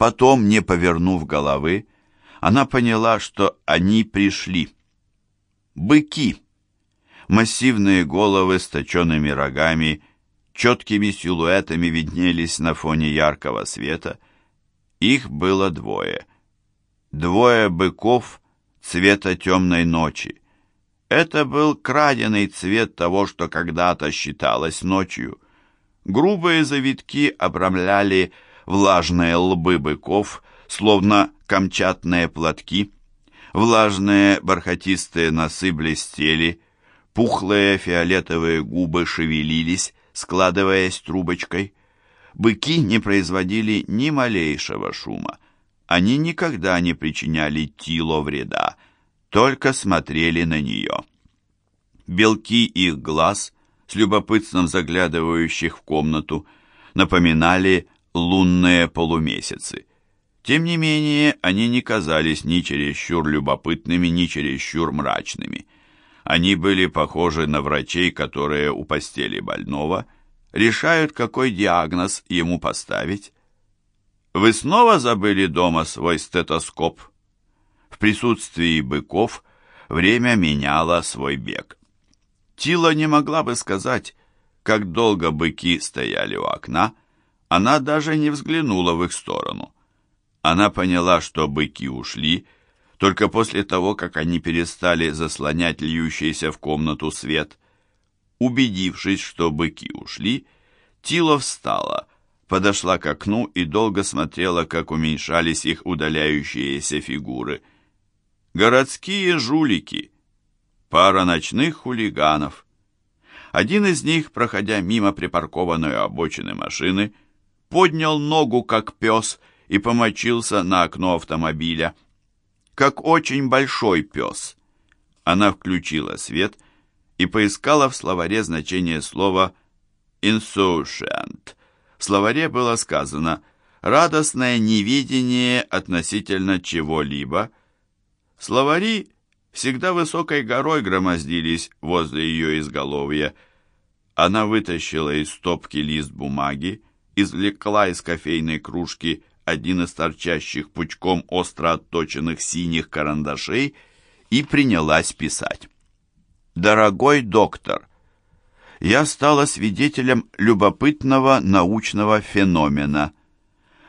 Потом, не повернув головы, она поняла, что они пришли. Быки. Массивные головы с точенными рогами, четкими силуэтами виднелись на фоне яркого света. Их было двое. Двое быков цвета темной ночи. Это был краденый цвет того, что когда-то считалось ночью. Грубые завитки обрамляли влажные лбы быков, словно камчатные платки. Влажные бархатистые носы блестели, пухлые фиолетовые губы шевелились, складываясь трубочкой. Быки не производили ни малейшего шума. Они никогда не причиняли Тило вреда, только смотрели на нее. Белки их глаз, с любопытством заглядывающих в комнату, напоминали лунные полумесяцы. Тем не менее, они не казались ни чересчур любопытными, ни чересчур мрачными. Они были похожи на врачей, которые у постели больного решают, какой диагноз ему поставить. «Вы снова забыли дома свой стетоскоп?» В присутствии быков время меняло свой бег. Тила не могла бы сказать, как долго быки стояли у окна, она даже не взглянула в их сторону. Она поняла, что быки ушли, только после того, как они перестали заслонять льющийся в комнату свет. Убедившись, что быки ушли, Тила встала, подошла к окну и долго смотрела, как уменьшались их удаляющиеся фигуры. Городские жулики, пара ночных хулиганов. Один из них, проходя мимо припаркованной обочины машины, поднял ногу, как пес, и помочился на окно автомобиля. Как очень большой пес. Она включила свет и поискала в словаре значение слова «insouciant». В словаре было сказано «радостное невидение относительно чего-либо». Словари всегда высокой горой громоздились возле ее изголовья. Она вытащила из стопки лист бумаги, извлекла из кофейной кружки один из торчащих пучком остро отточенных синих карандашей и принялась писать. «Дорогой доктор, я стала свидетелем любопытного научного феномена.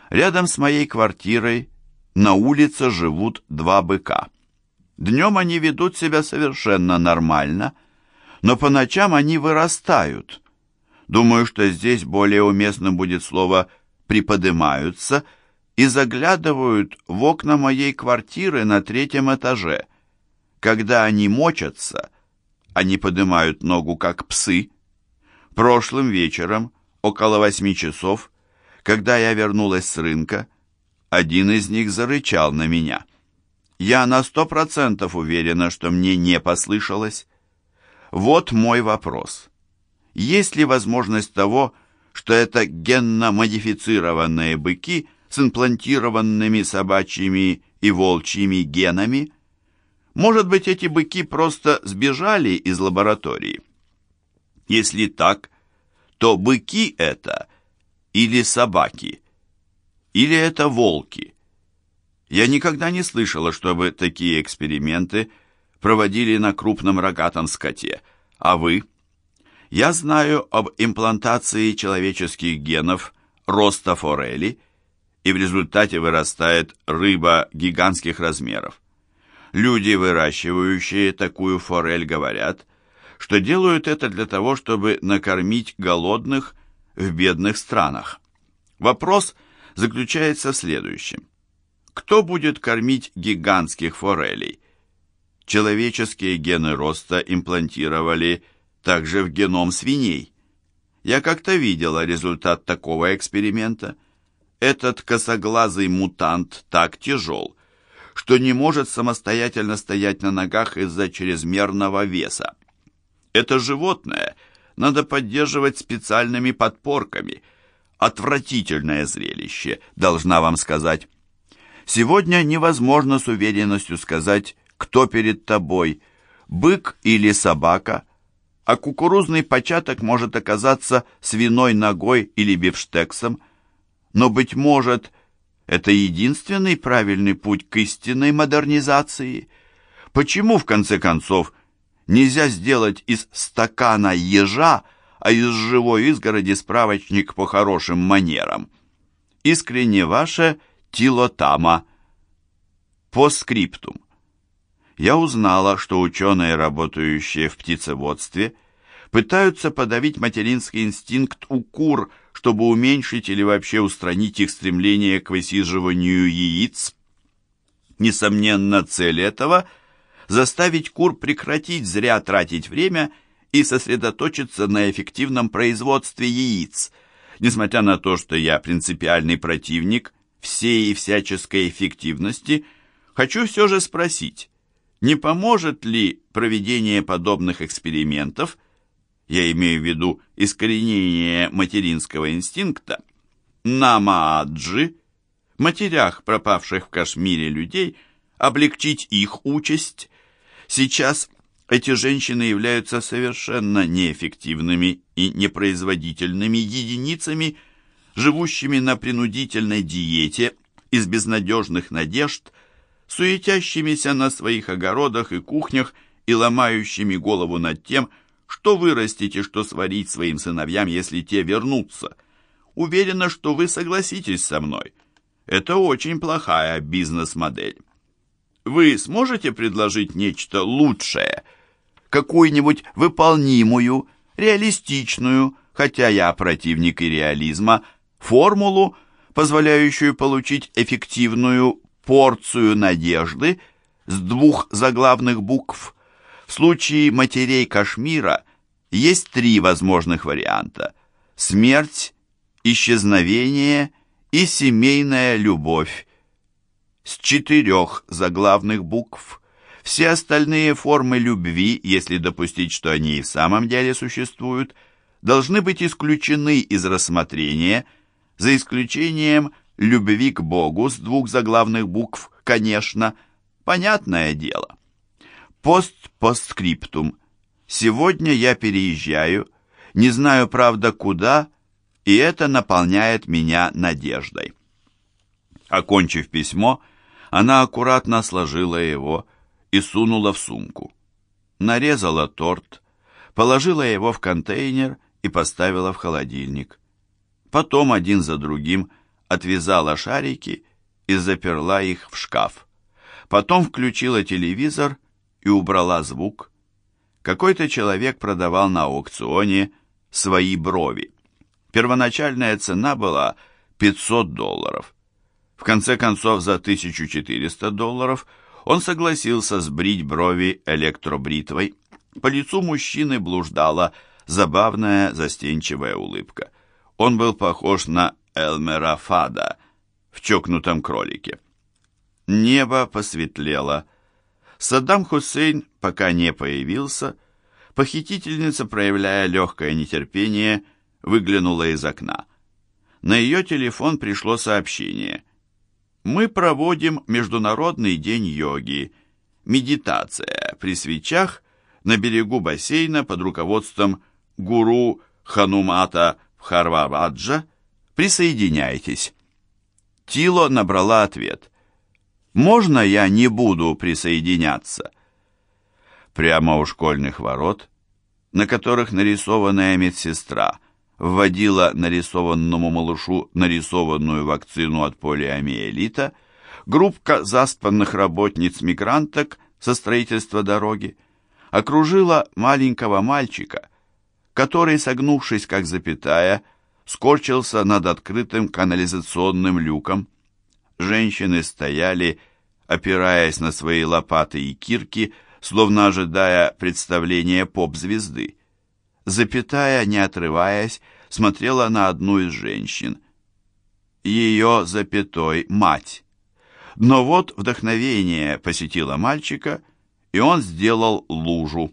Рядом с моей квартирой на улице живут два быка. Днем они ведут себя совершенно нормально, но по ночам они вырастают. Думаю, что здесь более уместно будет слово «приподымаются» и заглядывают в окна моей квартиры на третьем этаже. Когда они мочатся, они поднимают ногу, как псы. Прошлым вечером, около восьми часов, когда я вернулась с рынка, один из них зарычал на меня. Я на сто процентов уверена, что мне не послышалось. Вот мой вопрос. Есть ли возможность того, что это генно-модифицированные быки – с имплантированными собачьими и волчьими генами? Может быть, эти быки просто сбежали из лаборатории? Если так, то быки это или собаки, или это волки? Я никогда не слышала, чтобы такие эксперименты проводили на крупном рогатом скоте. А вы? Я знаю об имплантации человеческих генов роста форели – и в результате вырастает рыба гигантских размеров. Люди, выращивающие такую форель, говорят, что делают это для того, чтобы накормить голодных в бедных странах. Вопрос заключается в следующем. Кто будет кормить гигантских форелей? Человеческие гены роста имплантировали также в геном свиней. Я как-то видела результат такого эксперимента – этот косоглазый мутант так тяжел, что не может самостоятельно стоять на ногах из-за чрезмерного веса. Это животное надо поддерживать специальными подпорками. Отвратительное зрелище, должна вам сказать. Сегодня невозможно с уверенностью сказать, кто перед тобой, бык или собака, а кукурузный початок может оказаться свиной ногой или бифштексом – но, быть может, Это единственный правильный путь к истинной модернизации. Почему, в конце концов, нельзя сделать из стакана ежа, а из живой изгороди справочник по хорошим манерам? Искренне ваше Тилотама. По скриптум. Я узнала, что ученые, работающие в птицеводстве, пытаются подавить материнский инстинкт у кур, чтобы уменьшить или вообще устранить их стремление к высиживанию яиц. Несомненно, цель этого – заставить кур прекратить зря тратить время и сосредоточиться на эффективном производстве яиц. Несмотря на то, что я принципиальный противник всей и всяческой эффективности, хочу все же спросить, не поможет ли проведение подобных экспериментов – я имею в виду искоренение материнского инстинкта, на Мааджи, матерях пропавших в Кашмире людей, облегчить их участь. Сейчас эти женщины являются совершенно неэффективными и непроизводительными единицами, живущими на принудительной диете из безнадежных надежд, суетящимися на своих огородах и кухнях и ломающими голову над тем, что вырастить и что сварить своим сыновьям, если те вернутся? Уверена, что вы согласитесь со мной. Это очень плохая бизнес-модель. Вы сможете предложить нечто лучшее? Какую-нибудь выполнимую, реалистичную, хотя я противник и реализма, формулу, позволяющую получить эффективную порцию надежды с двух заглавных букв – в случае матерей Кашмира есть три возможных варианта. Смерть, исчезновение и семейная любовь. С четырех заглавных букв. Все остальные формы любви, если допустить, что они и в самом деле существуют, должны быть исключены из рассмотрения, за исключением любви к Богу с двух заглавных букв, конечно, понятное дело. Пост-постскриптум. Сегодня я переезжаю, не знаю, правда, куда, и это наполняет меня надеждой. Окончив письмо, она аккуратно сложила его и сунула в сумку. Нарезала торт, положила его в контейнер и поставила в холодильник. Потом один за другим отвязала шарики и заперла их в шкаф. Потом включила телевизор и убрала звук. Какой-то человек продавал на аукционе свои брови. Первоначальная цена была 500 долларов. В конце концов, за 1400 долларов он согласился сбрить брови электробритвой. По лицу мужчины блуждала забавная застенчивая улыбка. Он был похож на Элмера Фада в чокнутом кролике. Небо посветлело, Саддам Хусейн пока не появился, похитительница, проявляя легкое нетерпение, выглянула из окна. На ее телефон пришло сообщение. «Мы проводим Международный день йоги. Медитация при свечах на берегу бассейна под руководством гуру Ханумата Харваваджа. Присоединяйтесь». Тило набрала ответ. Можно я не буду присоединяться? Прямо у школьных ворот, на которых нарисованная медсестра вводила нарисованному малышу нарисованную вакцину от полиомиелита, группка заспанных работниц-мигранток со строительства дороги окружила маленького мальчика, который, согнувшись как запятая, скорчился над открытым канализационным люком. Женщины стояли, опираясь на свои лопаты и кирки, словно ожидая представления поп-звезды. Запятая, не отрываясь, смотрела на одну из женщин. Ее запятой мать. Но вот вдохновение посетило мальчика, и он сделал лужу.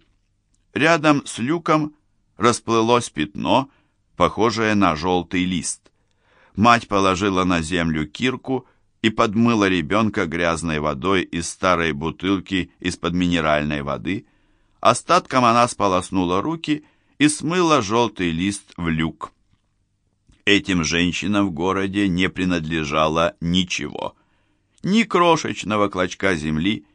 Рядом с люком расплылось пятно, похожее на желтый лист. Мать положила на землю кирку и подмыла ребенка грязной водой из старой бутылки из-под минеральной воды. Остатком она сполоснула руки и смыла желтый лист в люк. Этим женщинам в городе не принадлежало ничего. Ни крошечного клочка земли,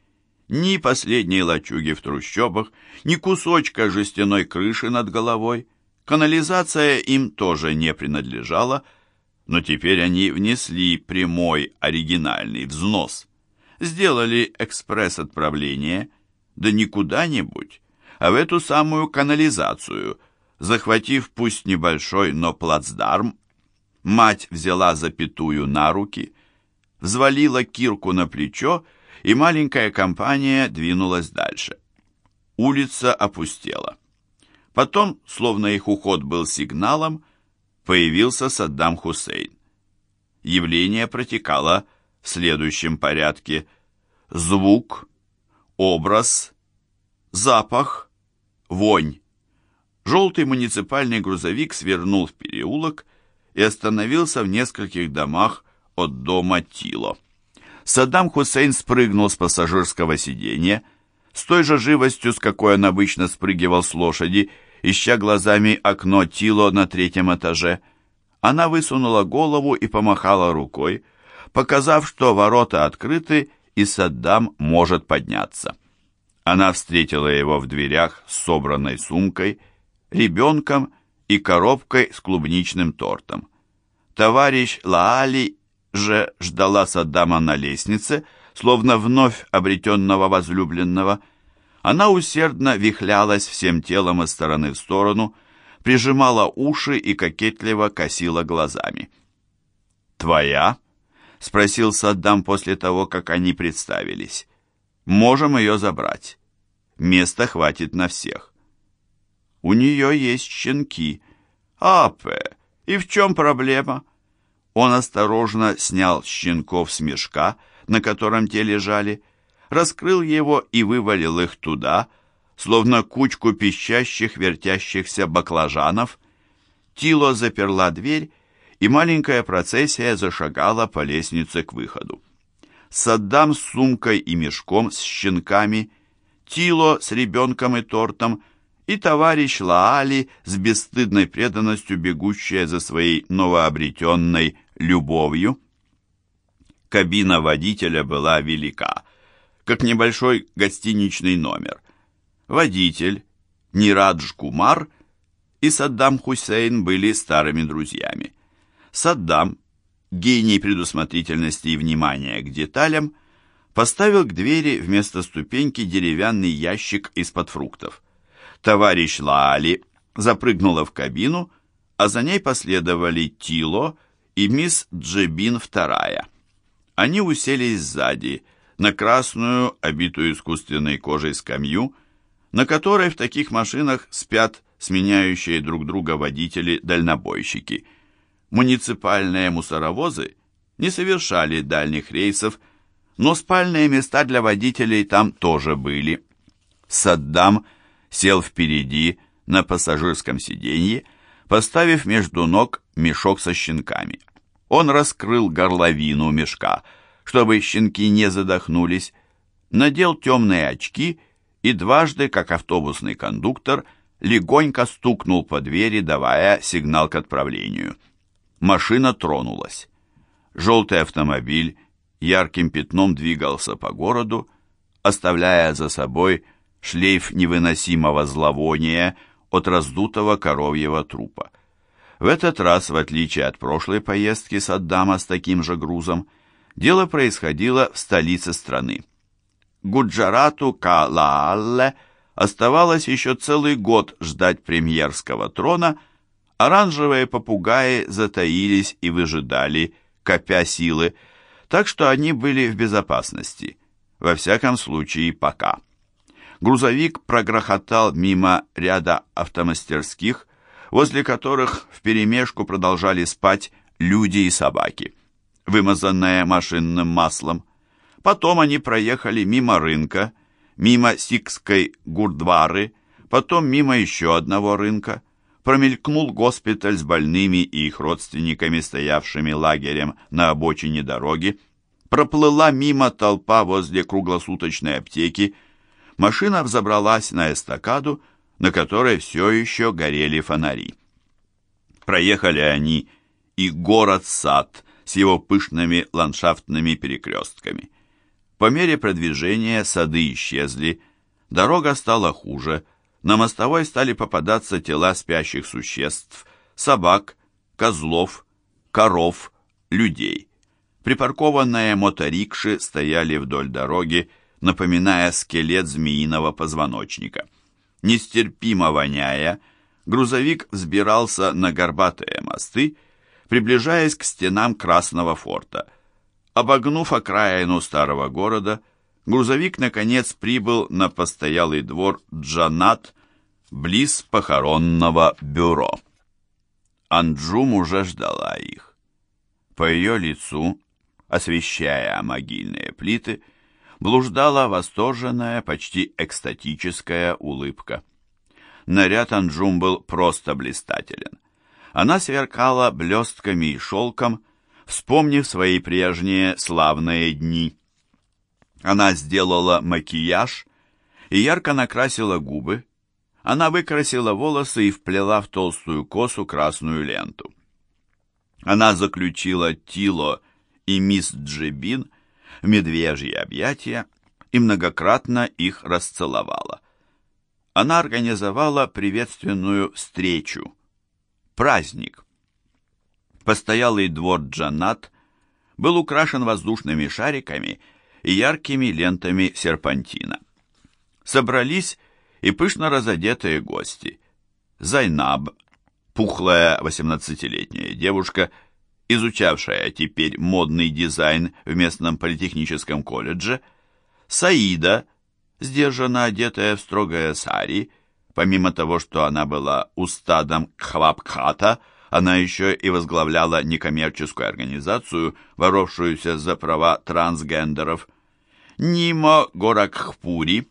ни последней лачуги в трущобах, ни кусочка жестяной крыши над головой. Канализация им тоже не принадлежала, но теперь они внесли прямой оригинальный взнос. Сделали экспресс-отправление, да не куда-нибудь, а в эту самую канализацию, захватив пусть небольшой, но плацдарм. Мать взяла запятую на руки, взвалила кирку на плечо, и маленькая компания двинулась дальше. Улица опустела. Потом, словно их уход был сигналом, появился Саддам Хусейн. Явление протекало в следующем порядке. Звук, образ, запах, вонь. Желтый муниципальный грузовик свернул в переулок и остановился в нескольких домах от дома Тило. Саддам Хусейн спрыгнул с пассажирского сиденья, с той же живостью, с какой он обычно спрыгивал с лошади, ища глазами окно Тило на третьем этаже. Она высунула голову и помахала рукой, показав, что ворота открыты и Саддам может подняться. Она встретила его в дверях с собранной сумкой, ребенком и коробкой с клубничным тортом. Товарищ Лаали же ждала Саддама на лестнице, словно вновь обретенного возлюбленного. Она усердно вихлялась всем телом из стороны в сторону, прижимала уши и кокетливо косила глазами. «Твоя?» — спросил Саддам после того, как они представились. «Можем ее забрать. Места хватит на всех». «У нее есть щенки». «Апе, и в чем проблема?» Он осторожно снял щенков с мешка, на котором те лежали, раскрыл его и вывалил их туда, словно кучку пищащих, вертящихся баклажанов. Тило заперла дверь, и маленькая процессия зашагала по лестнице к выходу. Саддам с сумкой и мешком с щенками, Тило с ребенком и тортом и товарищ Лаали с бесстыдной преданностью бегущая за своей новообретенной любовью. Кабина водителя была велика, как небольшой гостиничный номер. Водитель, Нирадж Кумар и Саддам Хусейн были старыми друзьями. Саддам, гений предусмотрительности и внимания к деталям, поставил к двери вместо ступеньки деревянный ящик из-под фруктов. Товарищ Лаали запрыгнула в кабину, а за ней последовали Тило и мисс Джебин вторая. Они уселись сзади, на красную, обитую искусственной кожей скамью, на которой в таких машинах спят сменяющие друг друга водители-дальнобойщики. Муниципальные мусоровозы не совершали дальних рейсов, но спальные места для водителей там тоже были. Саддам сел впереди на пассажирском сиденье, поставив между ног мешок со щенками. Он раскрыл горловину мешка, чтобы щенки не задохнулись, надел темные очки и дважды, как автобусный кондуктор, легонько стукнул по двери, давая сигнал к отправлению. Машина тронулась. Желтый автомобиль ярким пятном двигался по городу, оставляя за собой шлейф невыносимого зловония от раздутого коровьего трупа. В этот раз, в отличие от прошлой поездки Саддама с таким же грузом, дело происходило в столице страны. Гуджарату Калаалле оставалось еще целый год ждать премьерского трона, оранжевые попугаи затаились и выжидали, копя силы, так что они были в безопасности, во всяком случае пока. Грузовик прогрохотал мимо ряда автомастерских, возле которых вперемешку продолжали спать люди и собаки, вымазанные машинным маслом. Потом они проехали мимо рынка, мимо Сикской гурдвары, потом мимо еще одного рынка. Промелькнул госпиталь с больными и их родственниками, стоявшими лагерем на обочине дороги. Проплыла мимо толпа возле круглосуточной аптеки, машина взобралась на эстакаду, на которой все еще горели фонари. Проехали они и город-сад с его пышными ландшафтными перекрестками. По мере продвижения сады исчезли, дорога стала хуже, на мостовой стали попадаться тела спящих существ, собак, козлов, коров, людей. Припаркованные моторикши стояли вдоль дороги, напоминая скелет змеиного позвоночника. Нестерпимо воняя, грузовик взбирался на горбатые мосты, приближаясь к стенам Красного форта. Обогнув окраину старого города, грузовик, наконец, прибыл на постоялый двор Джанат, близ похоронного бюро. Анджум уже ждала их. По ее лицу, освещая могильные плиты, блуждала восторженная, почти экстатическая улыбка. Наряд Анджум был просто блистателен. Она сверкала блестками и шелком, вспомнив свои прежние славные дни. Она сделала макияж и ярко накрасила губы. Она выкрасила волосы и вплела в толстую косу красную ленту. Она заключила Тило и мисс Джебин в медвежьи объятия и многократно их расцеловала. Она организовала приветственную встречу, праздник. Постоялый двор Джанат был украшен воздушными шариками и яркими лентами серпантина. Собрались и пышно разодетые гости. Зайнаб, пухлая восемнадцатилетняя девушка, изучавшая теперь модный дизайн в местном политехническом колледже, Саида, сдержанно одетая в строгое сари, помимо того, что она была устадом Хвабхата, она еще и возглавляла некоммерческую организацию, боровшуюся за права трансгендеров. Нимо Горакхпури,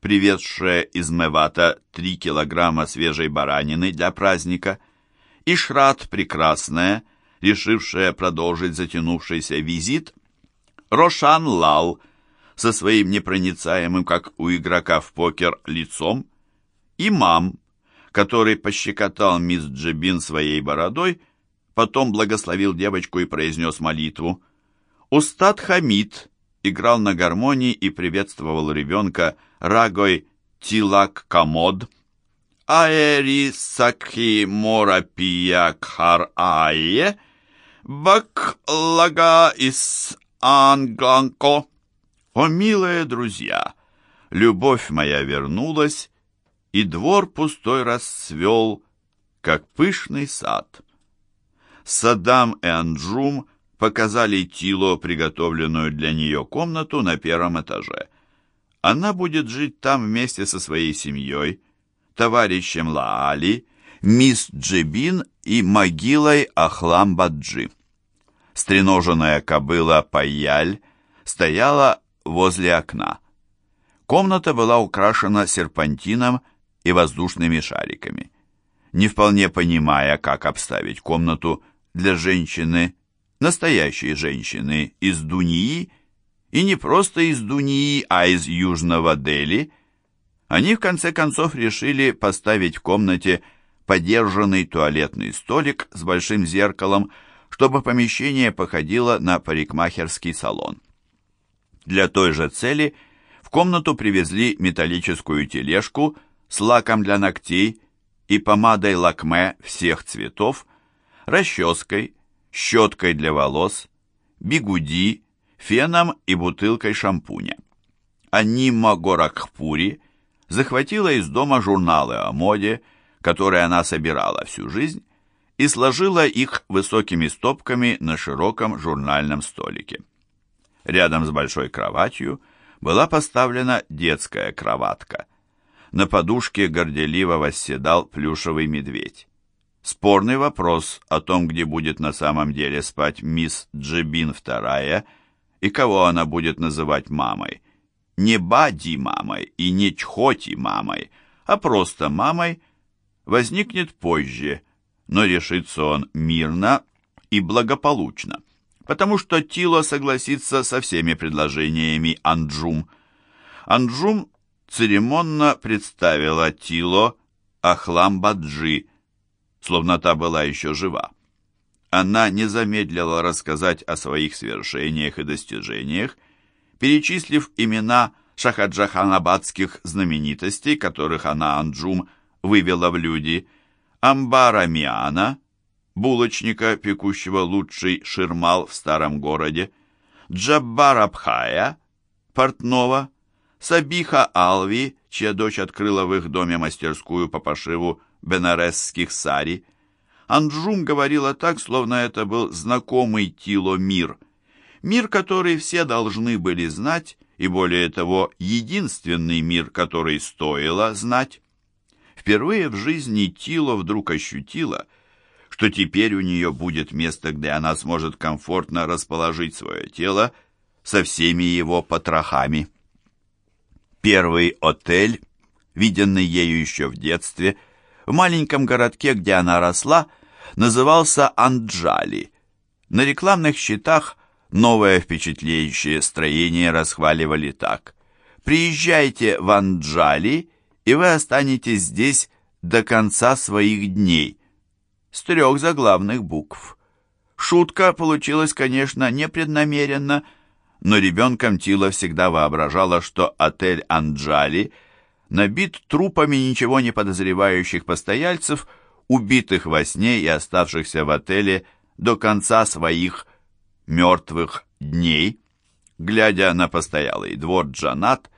привезшая из Мевата три килограмма свежей баранины для праздника, и Шрат Прекрасная, решившая продолжить затянувшийся визит, Рошан Лал со своим непроницаемым, как у игрока в покер, лицом, и мам, который пощекотал мисс Джебин своей бородой, потом благословил девочку и произнес молитву. Устат Хамид играл на гармонии и приветствовал ребенка рагой Тилак Камод, Аэри Сакхи Морапия Кхар Ае, Баклага из Англанко. О, милые друзья! Любовь моя вернулась, и двор пустой расцвел, как пышный сад. Садам и Анджум показали Тило приготовленную для нее комнату на первом этаже. Она будет жить там вместе со своей семьей, товарищем Лаали, мисс Джебин и могилой Ахлам-Баджи. Стреноженная кобыла Паяль стояла возле окна. Комната была украшена серпантином и воздушными шариками. Не вполне понимая, как обставить комнату для женщины, настоящей женщины из Дунии, и не просто из Дунии, а из Южного Дели, они в конце концов решили поставить в комнате подержанный туалетный столик с большим зеркалом, чтобы помещение походило на парикмахерский салон. Для той же цели в комнату привезли металлическую тележку с лаком для ногтей и помадой лакме всех цветов, расческой, щеткой для волос, бигуди, феном и бутылкой шампуня. Анима Горакхпури захватила из дома журналы о моде, которые она собирала всю жизнь, и сложила их высокими стопками на широком журнальном столике. Рядом с большой кроватью была поставлена детская кроватка. На подушке горделиво восседал плюшевый медведь. Спорный вопрос о том, где будет на самом деле спать мисс Джебин вторая и кого она будет называть мамой. Не Бади мамой и не Чхоти мамой, а просто мамой, возникнет позже, но решится он мирно и благополучно потому что Тило согласится со всеми предложениями Анджум. Анджум церемонно представила Тило Ахлам Баджи, словно та была еще жива. она не замедлила рассказать о своих свершениях и достижениях, перечислив имена шахаджаханабадских знаменитостей, которых она, Анджум, вывела в люди, Амбара Миана, булочника, пекущего лучший ширмал в старом городе, Джаббара Пхая, портного, Сабиха Алви, чья дочь открыла в их доме мастерскую по пошиву бенаресских сари. Анджум говорила так, словно это был знакомый Тило мир. Мир, который все должны были знать, и более того, единственный мир, который стоило знать. Впервые в жизни Тило вдруг ощутила, что теперь у нее будет место, где она сможет комфортно расположить свое тело со всеми его потрохами. Первый отель, виденный ею еще в детстве, в маленьком городке, где она росла, назывался Анджали. На рекламных щитах новое впечатляющее строение расхваливали так. «Приезжайте в Анджали, и вы останетесь здесь до конца своих дней». С трех заглавных букв. Шутка получилась, конечно, непреднамеренно, но ребенком Тила всегда воображала, что отель «Анджали» набит трупами ничего не подозревающих постояльцев, убитых во сне и оставшихся в отеле до конца своих мертвых дней. Глядя на постоялый двор Джанат,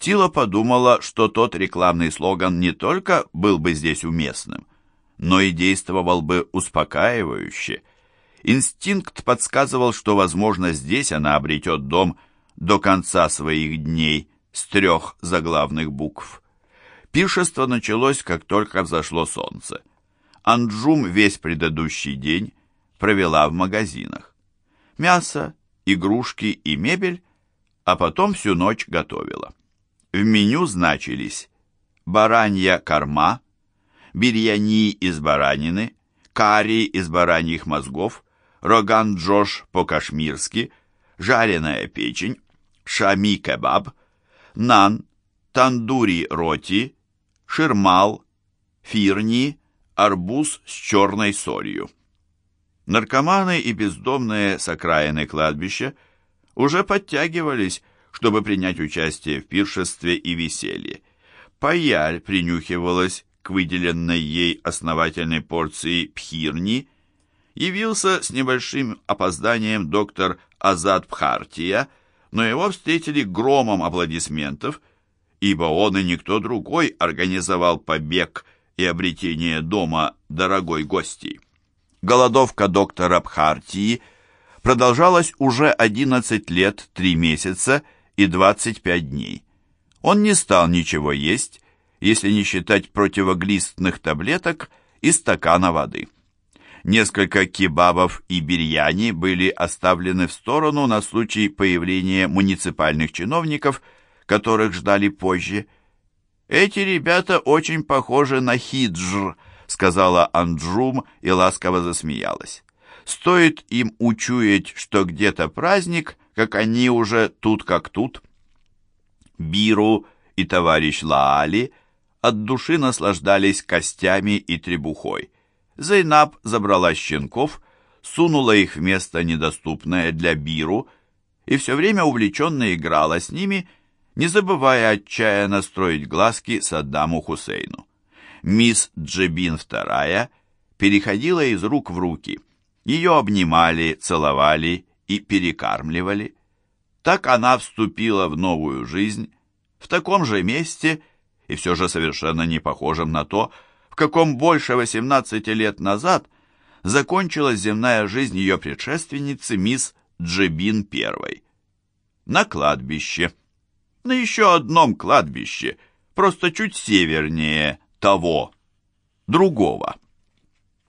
Тила подумала, что тот рекламный слоган не только был бы здесь уместным, но и действовал бы успокаивающе – Инстинкт подсказывал, что, возможно, здесь она обретет дом до конца своих дней с трех заглавных букв. Пиршество началось, как только взошло солнце. Анджум весь предыдущий день провела в магазинах. Мясо, игрушки и мебель, а потом всю ночь готовила. В меню значились баранья корма, бирьяни из баранины, карри из бараньих мозгов, роган-джош по-кашмирски, жареная печень, шами-кебаб, нан, тандури-роти, ширмал, фирни, арбуз с черной солью. Наркоманы и бездомные с окраины кладбища уже подтягивались, чтобы принять участие в пиршестве и веселье. Паяль принюхивалась к выделенной ей основательной порции пхирни явился с небольшим опозданием доктор Азад Пхартия, но его встретили громом аплодисментов, ибо он и никто другой организовал побег и обретение дома дорогой гости. Голодовка доктора Пхартии продолжалась уже 11 лет, 3 месяца и 25 дней. Он не стал ничего есть, если не считать противоглистных таблеток и стакана воды. Несколько кебабов и бирьяни были оставлены в сторону на случай появления муниципальных чиновников, которых ждали позже. «Эти ребята очень похожи на хиджр», — сказала Анджум и ласково засмеялась. «Стоит им учуять, что где-то праздник, как они уже тут как тут». Биру и товарищ Лаали от души наслаждались костями и требухой. Зайнаб забрала щенков, сунула их в место, недоступное для Биру, и все время увлеченно играла с ними, не забывая отчаянно строить глазки Саддаму Хусейну. Мисс Джебин II переходила из рук в руки. Ее обнимали, целовали и перекармливали. Так она вступила в новую жизнь, в таком же месте и все же совершенно не похожем на то, каком больше 18 лет назад закончилась земная жизнь ее предшественницы мисс Джебин I. На кладбище. На еще одном кладбище, просто чуть севернее того, другого.